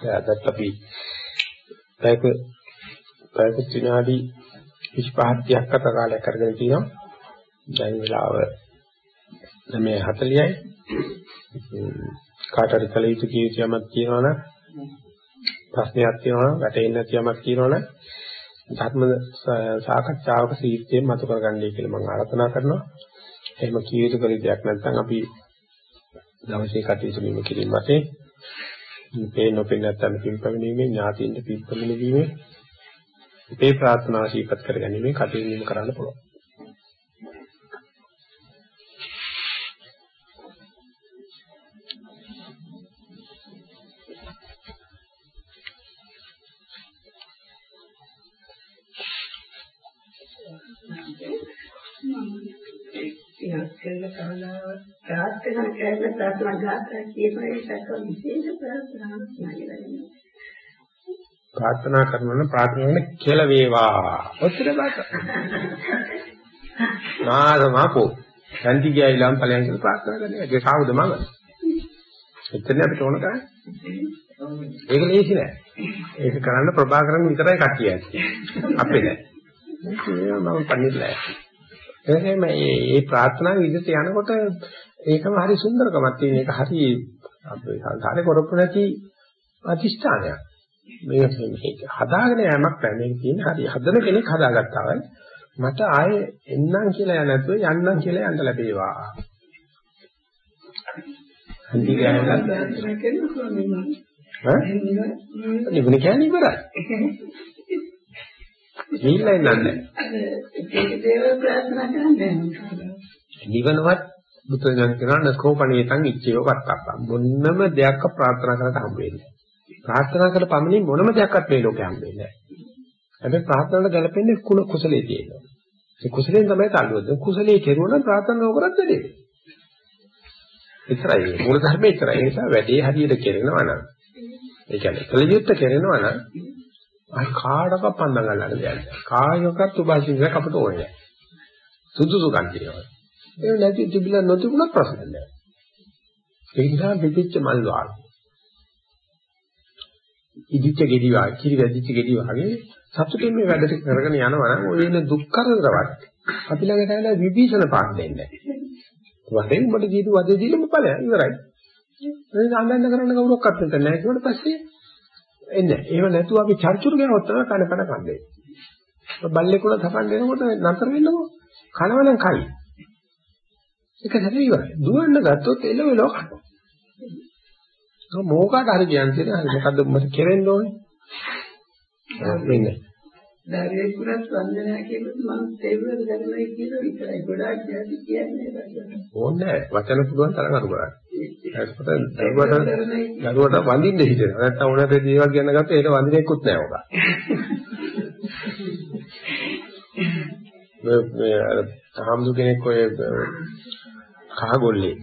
දැන් අපි පැයක පැයක විනාඩි 25ක් අතර කාලයක් අරගෙන තියෙනවා. දැන් වෙලාව 9:40යි. කාට හරි කල යුතු කීයමක් තියෙනවනම් ප්‍රශ්නයක් තියෙනවනම් වැටෙන්නේ නැති යමක් තියෙනවනම් ධර්ම සාකච්ඡාවක සීත්‍යයෙන් මතු කරගන්නයි කියලා මම ආරාධනා කරනවා. එහෙම කිය යුතු කල දෙයක් නැත්නම් අපි දවසේ කටයුතු මෙම කිරීම වශයෙන් මේ නොපෙන නැත්නම් පින්පමිනීමේ ඥාතියින්ද පින්පමිනීමේ මේ ප්‍රාර්ථනා ශීපත් කරගැනීමේ කටයුතු කරන්න පුළුවන්. ප්‍රාර්ථනා කරන ප්‍රාර්ථනා ගාථා කියන එකත් විශේෂ ප්‍රාර්ථනාවක් නෑ ප්‍රාර්ථනා කරනවා ප්‍රාර්ථනා කරන කෙල වේවා. ඔච්චර බාත. නාරමකෝ. සම්දි ගියයිලම් ඵලයන් කියලා ප්‍රාර්ථනා කරන්නේ. ඒක සාවුද මම. එතන අපිට ඕන කරන්නේ. ඒක ලේසි නෑ. ඒක කරන්න ප්‍රභාකරන් විතරයි කට්ටිය ඇත්තේ. අපේ නෑ. ඒක මම පණිවිඩය. එහෙනම් මේ මේ ප්‍රාර්ථනා විදිහට යනකොට ඒකම හරි සුන්දරකමක් තියෙන එක හරි අපේ සංසාරේ කරපු නැති අතිෂ්ඨානයක්. මේක මේක හදාගෙන යෑමක්. මේක තියෙන්නේ හරි හදන කෙනෙක් හදාගත්තා වයි. මට ආයේ එන්නම් කියලා නැතුව යන්නම් කියලා යන්න ලැබේවා. නිවන කියන්නේ ඉවරයි. නිවිලා ඉන්නන්නේ. ඒක දේව ප්‍රාර්ථනා කරන්නේ. නිවනවත් බුදුන් කියනවා නකෝපණේතං ඉච්ඡේව වත්තප්පං. මොන්නම දෙයක් ප්‍රාර්ථනා කරලා හම්බ වෙන්නේ. ප්‍රාර්ථනා කළ පමණින් මොනම දෙයක්වත් මේ ලෝකේ හම්බෙන්නේ නැහැ. හැබැයි ප්‍රාර්ථනාවට ගැලපෙන්නේ කුල කුසලයේ තියෙනවා. ඒ කුසලයෙන් තමයි තල්ලුවද. කුසලයේ කෙරුවා නම් ප්‍රාර්ථනා නොකරත් වැඩේ. එතරයි මූල ධර්මයේ එතරයි. ඒ නිසා වැඩේ හරියට කෙරෙනවා නම් ඒ කියන්නේ කලියුත්ත කෙරෙනවා නම් අය කාඩක පන්දම් ගන්නට දෙයක්. කායකත් උපාසිකයක් අපට ඕනේ නැහැ. සුදුසු කන්තියව. ඒ නැති තිබිලා නොතිබුණත් ප්‍රශ්න නැහැ. ඒ නිසා පිටිච්ච මල් වාගේ ඉදිච්ච ගෙඩි වාගේ, කිරි වැදිච්ච ගෙඩි වාගේ සතුටින් මේ වැඩ ටික කරගෙන යනවා නම් ඔය එන දුක් කරදරවත් අපි ළඟට ඇවිල්ලා විභීෂණ පාක් දෙන්නේ නැහැ. වදෙන් උඹට දීපු වදේ දීලම ඵලය ඉවරයි. ඒක අඳන්න කරන්න කවුරක්වත් නැත්නම් නැහැ ඊට පස්සේ එන්නේ. එහෙම නැතුව අපි චර්චුරු ගනවත් තමයි කන කන කන්නේ. බල්ලෙකුණ තපන් දෙනකොට නතර වෙන්නකො කනවනම් කයි. ඒක හැබැයි ඉවරයි. දුවන්න ගත්තොත් එළවෙලව කනවා. මොකකට හරි කියන්නේ හරි මොකද්ද මට කෙරෙන්න ඕනේ? මෙන්න දරුවෙක් පුරස් වන්දනා කියනකොට මම තේරුම් ගන්නයි කියලා විතරයි. ගොඩාක් ජාති කියන්නේ ඕනේ වචන පුළුවන් තරම් අරු කරා ඒකට දරුවට දරුවට වඳින්න හිතෙනවා. නැත්තම් ඕනට දේවල් කියන්න ගත්තොත් ඒක වඳින්නෙකුත් නෑ ඔක මේ මේ අර හාමුදුර කෙනෙක් ඔය කහගොල්ලේ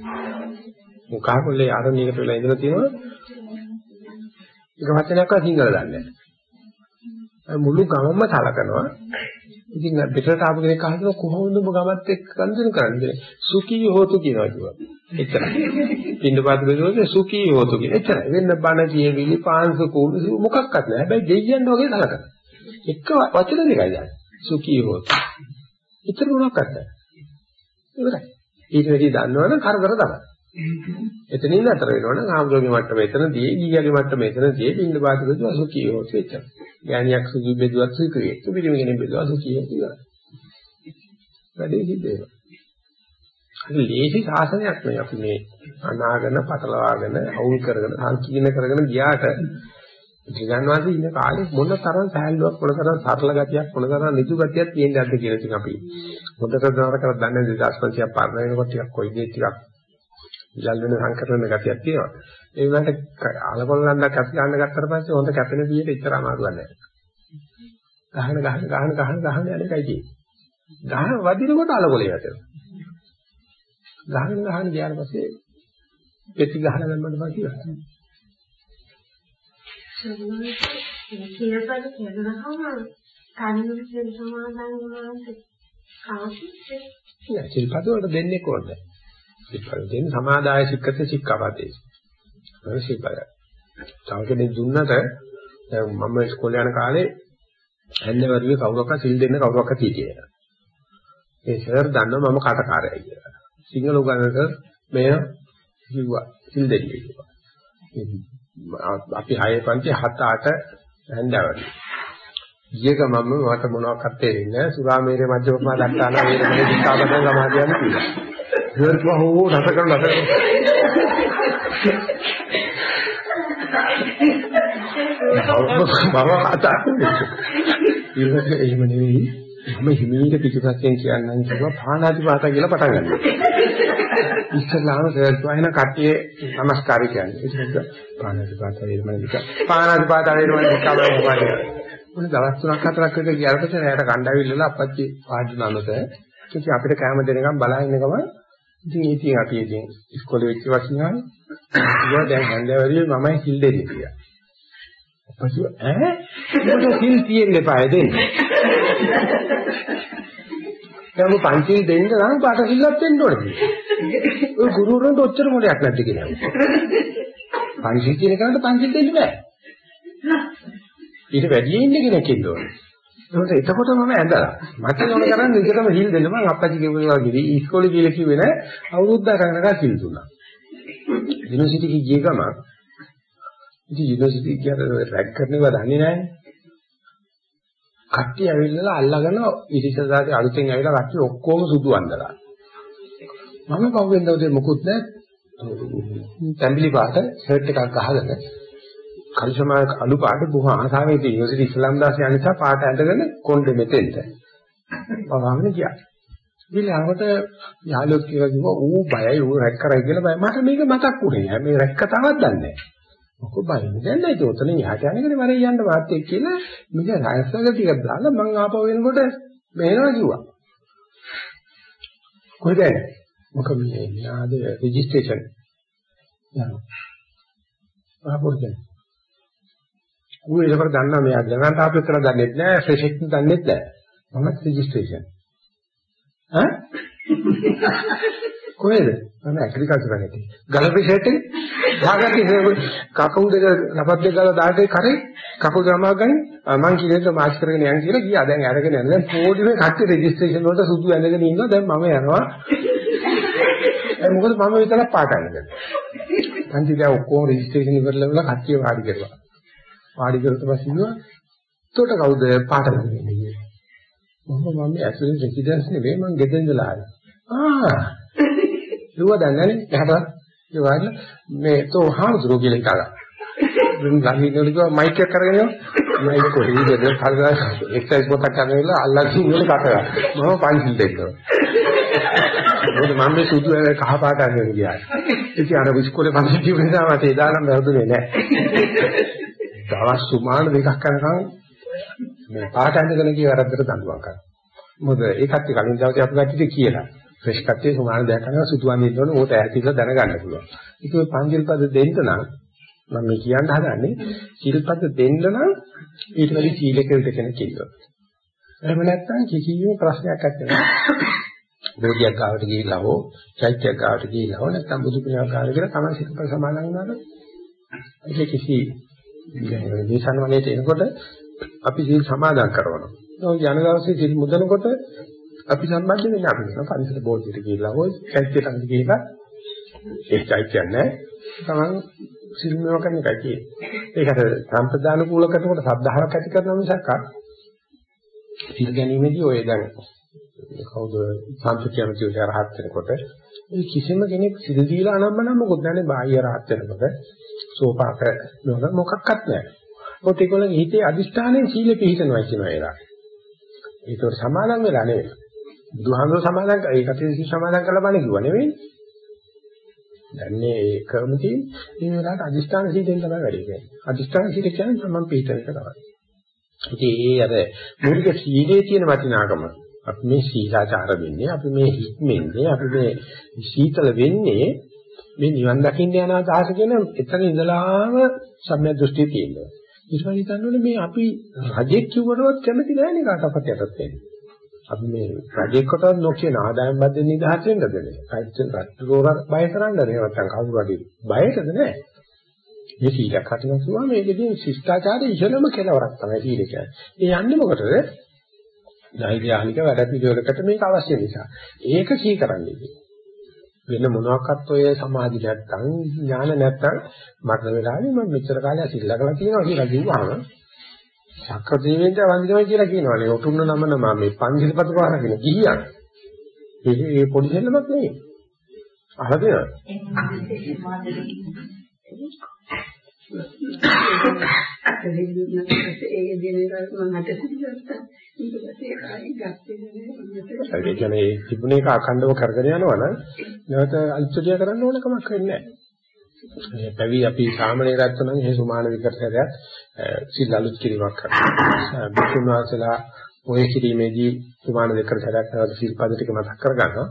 මුඛාකොල්ලේ ආරණ්‍යයකට වෙලා ඉඳලා තියෙනවා. ඒක වචනයක්වත් සිංහල දන්නේ නැහැ. මුළු ගමම සලකනවා. ඉතින් පිටරට ආපු කෙනෙක් අහනවා කොහොමද ඔබ ගමත් එක්ක ගන්දන කරන්නේ? සුඛී හෝතු කියනවා කිව්වා. එච්චරයි. පින්න පාත බෙදුවොත් සුඛී හෝතු කියන. එච්චරයි. වෙන්න බණ කියවිලි පාංශ කෝණු මොකක්වත් නැහැ. හැබැයි දෙයියන් වගේ සලකනවා. එක වචන දෙකයි දාන්නේ. සුඛී හෝතු. එච්චර මොනක්වත් නැහැ. ඉවරයි. ඊට වැඩි දන්නවනම් කරදර තමයි. එතනින් නතර වෙනවනම් ආම්දෝගේ මට්ටම එතනදී ඊගියගේ මට්ටම එතනදී බින්ද බාධකද අසුඛී හොත් වෙච්ච. ඥානියක් සුඛී බෙදුවත් සුඛී. සුපිරිම කෙනෙක් බෙදුවා සුඛී හොත් ඉවරයි. වැඩේ සිද්ධ වෙනවා. හරි ලේසි සාසනයක් නෙවෙයි අපි මේ අනාගෙන පටලවාගෙන අවුල් කරගෙන සංකීර්ණ කරගෙන ගියාට ත්‍රිගන්වාසී ඉන්න කාලේ මොන තරම් සහැල්ලුවක් මොන තරම් සරල ගතියක් මොන තරම් නිදු ගතියක් තියෙනවද කියලා ඉතින් අපි හොඳට දවර කරලා දන්නේ 2500ක් පාරන වෙනකොට ටිකක් කොයි දේ ටිකක් ඉලල් වෙන සංකරණ ගතියක් තියෙනවා. ඒ වුණාට අලකොල්ලන්ඩක් අපි ගන්න ගත්තට පස්සේ හොඳ කැපෙන විදියට ඉතර අමාරුවක් නැහැ. ගහන ගහන ගහන ගහන ගහන යන එකයි තියෙන්නේ. ගහන වදිනකොට අලකොලේ වැටෙනවා. ගහන ගහන ගියාට පස්සේ පෙති ගහන ගන්නකොට මම කියනවා. සියපද කියනහම කන්නේ සිල් සමාදන් වුණාට කාසිත් නෑ සිල්පද වලට දෙන්නේ කොහොමද? සිල්පද දෙන්නේ සමාදාය සික්කත සික්කපදේ. ඒක සිල්පද. තව කෙනෙක් දුන්නට දැන් මම ඉස්කෝලේ යන කාලේ හැන්දවරුවේ කවුරක්වත් සිල් දෙන්න කවුරක්වත් හිටියේ නැහැ. ඒ සර් දන්නවා මම කටකාරයයි කියලා. සිංහල උගන්නක මෙය කිව්වා සිල් දෙන්න කිව්වා. අපි 6 පන්ති 7 8 හැන්දවරුවේ ඊයක මම මට මොනවක්වත් තේරෙන්නේ නැහැ. සුරාමේරේ මධ්‍යමපා දක්තාන වේරමණී දිකාපදන් සමාධියන් කිව්වා. ඉවරට හෝ රස කරන රස මම කතා ඉවරට එහෙම නෙවෙයි. මම හිමීට පිටුපස්සෙන් කියන්නම් කිව්වා පාණාති පාතා කියලා පටන් ගන්නවා. ඉස්සලාම සර්වයන කට්ටියේ নমස්කාරය කියන්නේ. ඒක පාණාති පාතා වේරමණී දිකා. පාණාති පාතා වේරමණී දිකාපදන් සමාධියන් මොන දවස් තුනක් හතරක් විතර ගියාට පස්සේ රැයට කණ්ඩායමිල්ලලා අපච්චි වාඩි නමත ඉතින් අපිට කැම දෙනකම් බලා ඉන්නකම ඉතින් ඉතින් අපි ඉතින් ඉස්කෝලේ වෙච්ච වස්නාම ඉතින් දැන් හන්දෑවරියේ මමයි සිල් දෙන්නේ කියලා. අපච්චි ඈ මොකද සිල් තියෙන්න එපා දෙන්න. දැන් මම පන්සිල් දෙන්න නම් පාට සිල්ලක් දෙන්න ඕනේ. ඔය ගුරුවරුන්ට ඔච්චර මොලයක් නැද්ද කියලා. පන්සිල් කියන කෙනාට පන්සිල් දෙන්න බෑ. ඊට වැඩි ඉන්න කෙනෙක් ඉන්න ඕනේ. ඒකට එතකොට මම ඇඳලා මට ඕන කරන්නේ විතරම හිල් දෙන්න මම අප්පච්චි කිව්වා වගේ ඉස්කෝලේ ගිහලා කිව්වේ නෑ අවුරුද්දක් කරනකම් හිල් දුන්නා. යුනිවර්සිටි ගිය ගමන් ඉතින් යුනිවර්සිටි ගියට රැක් කරනවා දන්නේ නෑනේ. කට්ටිය ඇවිල්ලා අල්ලගෙන ඉතිසදාගේ අලුතෙන් ඇවිල්ලා කට්ටිය ඔක්කොම සුදු අඳලා. මම පහුවෙන්ද උදේ මොකුත් නෑ. තැඹිලි පාට ෂර්ට් එකක් ගහගෙන කල්සමා අලු පාට බොහෝ ආසාවෙන් ඉතින් යුනිවර්සිටි ඉස්ලාම් දාසේ අනිසා පාට ඇඳගෙන කොණ්ඩෙ මෙතෙන්ට. පවාගෙන ගියා. ඊළඟට යාළුවෝ කියලා කිව්වා ඌ බයයි ඌ රැක් කරයි කියලා බය. මට මේක මතක් වුණේ නෑ. මේ රැක්ක තවත් දන්නේ නෑ. මොකෝ බයින්නේ දැන් නේද උතන යහට යනකනේ මරේ යන්න වාත් එක්ක කියලා මේක රයිස්වල ටිකක් දාලා මං ආපහු වෙනකොට මෙහෙනවා කිව්වා. කොහෙද? මොකද මේ නාද රෙජිස්ට්‍රේෂන්. යනවා. ආපහු ඌ ඒකට දන්නවා මෙයා ගණන් තාප්පේ කරලා දන්නේ නැහැ ෆ්‍රෙෂ් එක දන්නේ නැහැ මම රෙජිස්ට්‍රේෂන් ඈ? කොහෙද? මම ඇග්‍රිකල්චර් එකේ. ගලපි ෂර්ට් එක? දාගත්තේ කකුල් දෙක රපත් දෙක ගාලා දාටේ කරේ. කකුල් ගමා ගන්නේ මං කියෙන්න මාස් කරගෙන යන් කියලා ගියා. දැන් අරගෙන යනවා. දැන් පොඩි මේ කට්ටිය රෙජිස්ට්‍රේෂන් වලට සුදු ඇඳගෙන ඉන්නවා. දැන් මම යනවා. ඒ මොකද මම විතරක් පාට අරගෙන පන්ති දැන් ඔක්කොම රෙජිස්ට්‍රේෂන් ඉවරලා කට්ටිය වාඩි කරලා වාඩි කරලා පස්සේ ඉන්නවා. එතකොට කවුද පාට ලඟ ඉන්නේ කියලා. මම මම ඇක්චුලි රෙසිඩන්ස් නෙවෙයි මම ගෙදර ඉඳලා ආවේ. ආ. ඒව දන්නනේ එහට ඒ වගේ මේ තෝ හාමුදුරුවෝ කියලා ඉතලා. දුන් ළඟින් ඉන්නකොට මයික් එක කරගෙන යනවා. මයික් කොහේ ඉඳද කල්ලා එක්සර්සයිස් පොතක් කරගෙන අල්ලගෙන ඉන්න කතා. මම පන්සිල් දෙන්නවා. මොකද මම මේ සුදු කහ පාට අරගෙන ගියා. ඉතින් අර ඉස්කෝලේ පන්සිල් තිබුණ නිසා මට එදා නම් වැරදුනේ නැහැ. දවස් සුමාන දෙකක් කරනකම් මේ පාට ඇඳගෙන ගිය වැරද්දට දඬුවම් කරනවා. මොකද ඒකත් කලින් දවසේ අපි ගැටිට කියලා. ෆ්‍රෙෂ් කට්ටිය සුමාන දෙයක් කරනවා සුදු අඳින්න ඕනේ ඕක ඈතිලා දැනගන්න පුළුවන්. ඒක ඔය පංචිල් පද දෙන්න නම් මම මේ කියන්න හදන්නේ සීල්පද දෙන්න නම් ඊට වැඩි සීලක විතර කෙනෙක් ඉන්නවා. එහෙම නැත්නම් කිසිම ප්‍රශ්නයක් නැත්නම් බෝධියක් ගාවට ගිහිල්ලා හෝ චෛත්‍යයක් ගාවට ගිහිල්ලා හෝ නැත්නම් බුදු පිළිමයක් ගාවට ගිහලා තමයි සිතප සමාදන් වුණාද? ඒක කිසි දේශන වලට එනකොට අපි සීල් සමාදන් කරනවා. ඒ යන දවසේ සීල් මුදනකොට අපි සම්බන්ධ වෙන්නේ අපි කියන පන්සල බෝධියට ගිහිල්ලා හොය චෛත්‍යයට අඳ ගිහිල්ලා ඒ චෛත්‍යය නැහැ. තමන් සීල් මේව කරන එකයි කියන්නේ. ඒකට සම්ප්‍රදාන කූලකටකොට සද්ධාාවක් ඇති කරන මිසක් සීල් ගැනීමේදී ඔය දැන් කවුද සම්පූර්ණ කියන රහත් වෙනකොට ඒ කිසිම කෙනෙක් සිල් දීලා අනම්මනම් මොකොත් නැන්නේ බාහ්‍ය රහත් වෙනකොට සෝපාක නෝන මොකක්වත් නැහැ. මොකද ඒගොල්ලන්ගේ හිතේ අදිෂ්ඨානයෙන් සීල පිළිහිටනවා කියන ඒලා. ඒක සමාදන් වෙලා නෙවෙයි. බුදුහාමුදුර සමාදන් ඒකට සීල සමාදන් කරලා බණ කිව්වා නෙවෙයි. දැන් මේ ඒකම තියෙන මේ වෙලාවට අදිෂ්ඨාන සීලෙන් තමයි වැඩි කරන්නේ. අදිෂ්ඨාන සීල කියන්නේ තමන් පිළිහිටන එක තමයි. ඉතින් ඒ අර මූලික සීලේ තියෙන වටිනාකම අපි මේ සීලාචාර වෙන්නේ අපි මේ හික්මෙන්නේ අපි මේ සීතල වෙන්නේ මේ නිවන් දකින්න යන අදහස කියන එතන ඉඳලාම සම්‍යක් දෘෂ්ටිය තියෙනවා. ඊට පස්සේ හිතන්නේ මේ අපි රජෙක් කිව්වරවත් කැමති නැහැ නේ කාටවත් යටත් වෙන්නේ. අපි මේ රජෙක්ට නොකියන ආදායම් බද්දෙන් නිදහස් වෙන්නද නේ? කයිච්චන් රට්ටෝර බය කරන්නද නේ නැත්නම් කවුරු හරි බයටද නැහැ. මේ සීලයක් හටිනවා කිව්වම මේකදී ශිෂ්ටාචාරයේ ඉහළම කෙලවරක් තමයි සීල කියන්නේ. ඒ යන්නේ මොකටද? නෛර්යානික වැඩ පිළිවෙලකට මේක අවශ්‍ය නිසා. ඒක සී කරන්නේ. වෙන මොනවාක්වත් ඔය සමාධි නැත්තම් ඥාන නැත්තම් මරණ වෙලාවේ මම මෙච්චර කාලයක් සිල්ලකලා තියෙනවා කියලා කිව්වහම සක්‍ර දෙවියන්ට වන්දිනවා කියලා කියනවානේ. ඔටුන්න නම නම මේ පන්සිල්පත පාරගෙන ගිහියන්. ඒ ඒ පොඩි දෙල්ලමක් නෙවෙයි. අහලා තියෙනවද? ඒ දිනේකට මම හට සිද්ධාත්තා ඊට පස්සේ ආයි ගත්තේ නෑ ඒ කියන්නේ ඒ තිබුණේ එක අඛණ්ඩව කරගෙන යනවා නම් නැවත අල්පදියා කරන්න ඕන කමක් වෙන්නේ නැහැ. පැවි අපි සාමණේරයන්ට නම් ඒ සුමාන විකටයක් සිල් අලුත් කිරීමක් කරනවා. බිසුන් වහන්සේලා ඔය කිරීමේදී සුමාන දෙකට සැරයක් නැවත සිල්පද ටික මතක් කරගන්නවා.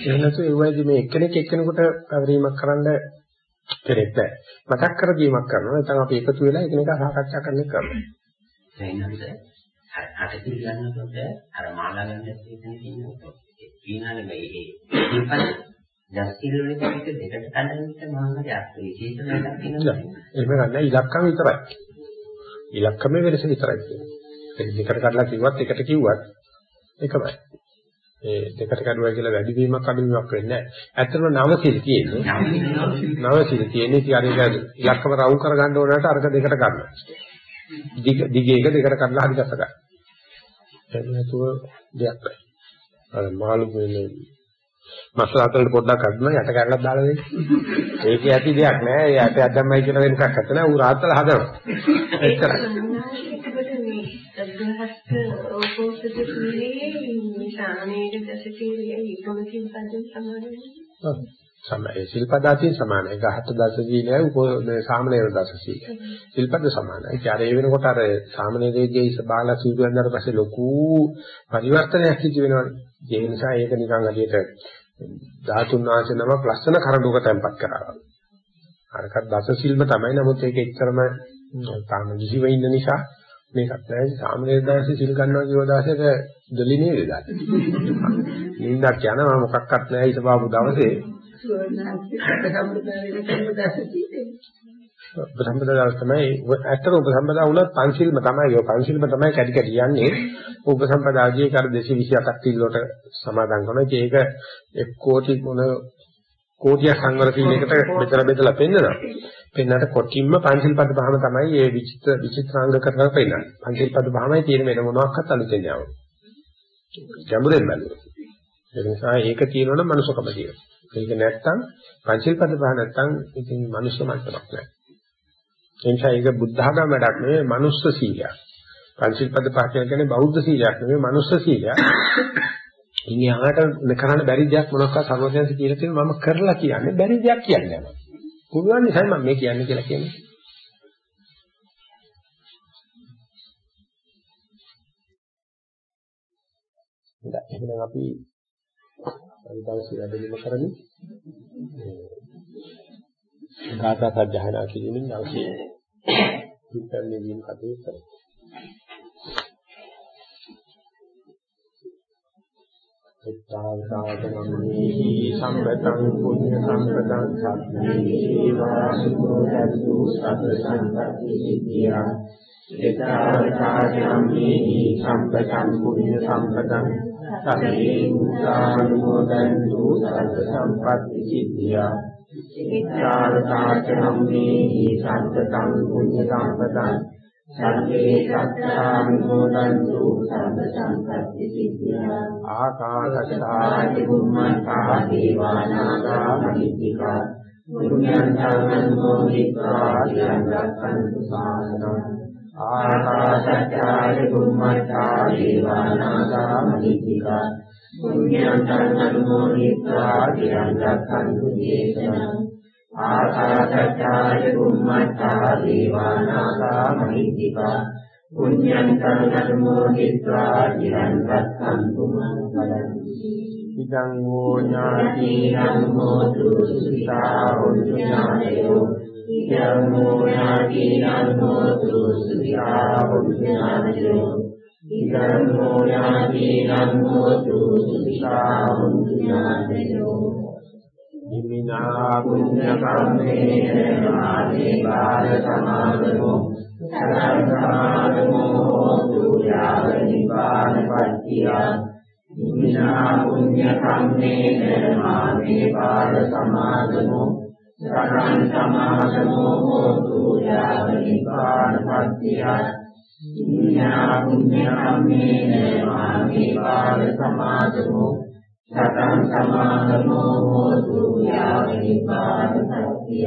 එහෙම නැත්නම් ඒ වගේදී මේ එක්කෙනෙක් එක්කෙනෙකුට පැවරීමක් කරන්න කෙරෙත් නැහැ. මතක් කර දීමක් කරනවා. නැත්නම් අපි එකතු වෙලා එකිනෙකා සාකච්ඡා කරන්න කරනවා. දැන් අර අට පිළිගන්නකොට අර මාලා ගන්න දෙන්නේ තියෙනවා. ඊනානේ මේ ඒ ඉන්පස් ජස්තිල වලින් එක දෙකට කඩන්න මානගේ අර්ථ විශේෂ වැඩක් තියෙනවා. එහෙම ගන්න ඉලක්කම විතරයි. ඉලක්කමේ වෙනස විතරයි කියන්නේ. ඒක දෙකට කඩලා කිව්වත් එකට කිව්වත් එකමයි. ඒ දෙකට කඩුවා කියලා වැඩි වීමක් අඩුවීමක් වෙන්නේ නැහැ. ඇත්තටම නවසිල් තියෙන්නේ. නවසිල් තියෙන්නේ කියන්නේ ඉලක්කම රවුම් කරගන්න ඕනට අර්ග දෙකට ගන්න. දිග දිගේ එක දෙකට කඩලා හරි ගස ගන්න. එහෙම නැතුව දෙයක් බෑ. අර මාළු වෙන්නේ මස්සල අතරට පොඩ්ඩක් අද්දම යට කැරලක් දාලා දෙන්න. ඒකේ ඇති දෙයක් නෑ. ඒ යට අද්දම්මයි කියලා වෙනකක් නැත්නම් ඌ රාත්තල හදනවා. එච්චරයි. ඕකෝසද කීලේ සාමනීය දසකීලේ ඉක්මකින් පදින් සමානයි. සමය සිල්පදාතිය සමානයි. ගහත දස සීලය උප සාමනීය දස සීලය. සිල්පද සමානයි. ඒ අර ඒ වෙනකොට අර සාමනීය දෙයේ ඉස්සබාලා සූදුවෙන්දාට පස්සේ ලොකු පරිවර්තනයක් සිදු වෙනවනේ. ඒ නිසා ඒක නිකන් අදියට ධාතුන් වාසේ නමක් ලස්සන කරඬුක තැම්පත් කරනවා. අරකට දස සිල්ම තමයි. නමුත් ඒක එච්චරම තාම කිසිව ඉන්න නිසා මේකත් නැහැ සාමනීර දාසේ සිල් ගන්නවා කියව දාසේක දෙලිනේ වේදා. නින්දක් යනවා මොකක්වත් නැහැ ඊට බාපු දවසේ. උපසම්පදා තමයි. ඇත්තට උපසම්පදා වුණත් පංචිල්ම තමයි. ඔය පංචිල්ම තමයි කැටි කැටි යන්නේ. උපසම්පදාජී කර 227ක් තිල්ලට සමාදන් කරනවා. ඒක එක් කෝටි මොන කෝටිය සංවර සීලයකට මෙතන බෙදලා පෙන්නනවා පෙන්නට කොටින්ම පංචිල් පද භාම තමයි මේ විචිත්‍ර විචිත්‍රාංග කරලා පෙන්නන්නේ පංචිල් පද භාමයි තියෙන වෙන මොනවාක්වත් අලුතෙන් යවන ගැඹුරෙන් බලනවා ඒ නිසා ඒක තියෙනවනම් මනුෂ්‍යකම තියෙනවා ඒක නැත්තම් පංචිල් පද භාම නැත්තම් ඉතින් මනුෂ්‍ය මට්ටමක් නැහැ එනිසා ඒක බුද්ධ ආගම වැඩක් නෙවෙයි මනුස්ස සීලයක්. පංචිල් පද පහ කියන්නේ බෞද්ධ සීලයක් නෙවෙයි මනුස්ස සීලයක්. ඉන්නේ ආකට කරන්න බැරි දෙයක් මොනවාක්වත් සර්වඥයන්ස කියලා තියෙනවා මම කරලා කියන්නේ බැරි දෙයක් කියන්නේ නැහැ. පුළුවන් නිසා මම මේ කියන්නේ කියලා කියන්නේ. හොඳයි එහෙනම් අපි අද දවසේ වැඩිම කරමු. ගාථා සජ්ජහනා කිරීමෙන් දවසේ පිටන්නේ වීම කටයුතු කරමු. එත්තාවතාවනම්මේ සම්පතං පුඤ්ඤ සම්පතං සබ්බේ වාසුකෝදතු සබ්බ සම්පත්ති සිද්ධියා එත්තාවතාවනම්මේ සම්පතං පුඤ්ඤ සම්පතං සබ්බේ උදානුමෝදන්තු සබ්බ සම්පත්ති සිද්ධියා එත්තාවතාවනම්මේ සම්පතං පුඤ්ඤ සම්පතං සබ්බේ සත්තානුමෝදන්තු සබ්බ සම්පත්ති සිද්ධියා ආකාශත්තාති බුම්මත්තා දේවානාගා මහිත්‍තිකා පුඤ්ඤන්තං මොදිත්වා චිරංගක්ඛන්තු සාසනං ආකාශත්තාති බුම්මත්තා දේවානාගා මහිත්‍තිකා පුඤ්ඤන්තං මොදිත්වා චිරංගක්ඛන්තු දේශනං ආකාශත්තාය බුම්මත්තා දීවානාගා මහිද්దికා පුඤ්ඤන්තං ධර්මෝ හිත්වා චිරන් රක්ඛන්තු මං පදං ඉදං වූ ඥාතිනං හෝතු සුඛිතා උඤ්ඤායෝ ඉදං වූ ඥාතිනං හෝතු සුඛිතා උඤ්ඤායෝ ඉදං වූ ඥාතිනං හෝතු සුඛිතා උඤ්ඤායෝ ඉමිනා පුඤ්ඤ කම්මේන මාමේ බාල සමාදමෝ සතරං සමාදමෝ හෝතු යාව නිපාන පත්‍තිය ඉමිනා පුඤ්ඤ කම්මේන මාමේ බාල සමාදමෝ සතරං සමාදමෝ හෝතු යාව නිපාන පත්‍තිය ඉමිනා පුඤ්ඤ කම්මේන මාමේ බාල සමාදමෝ සතං සමාගමෝ හෝතු යාව නිපාත සත්‍ය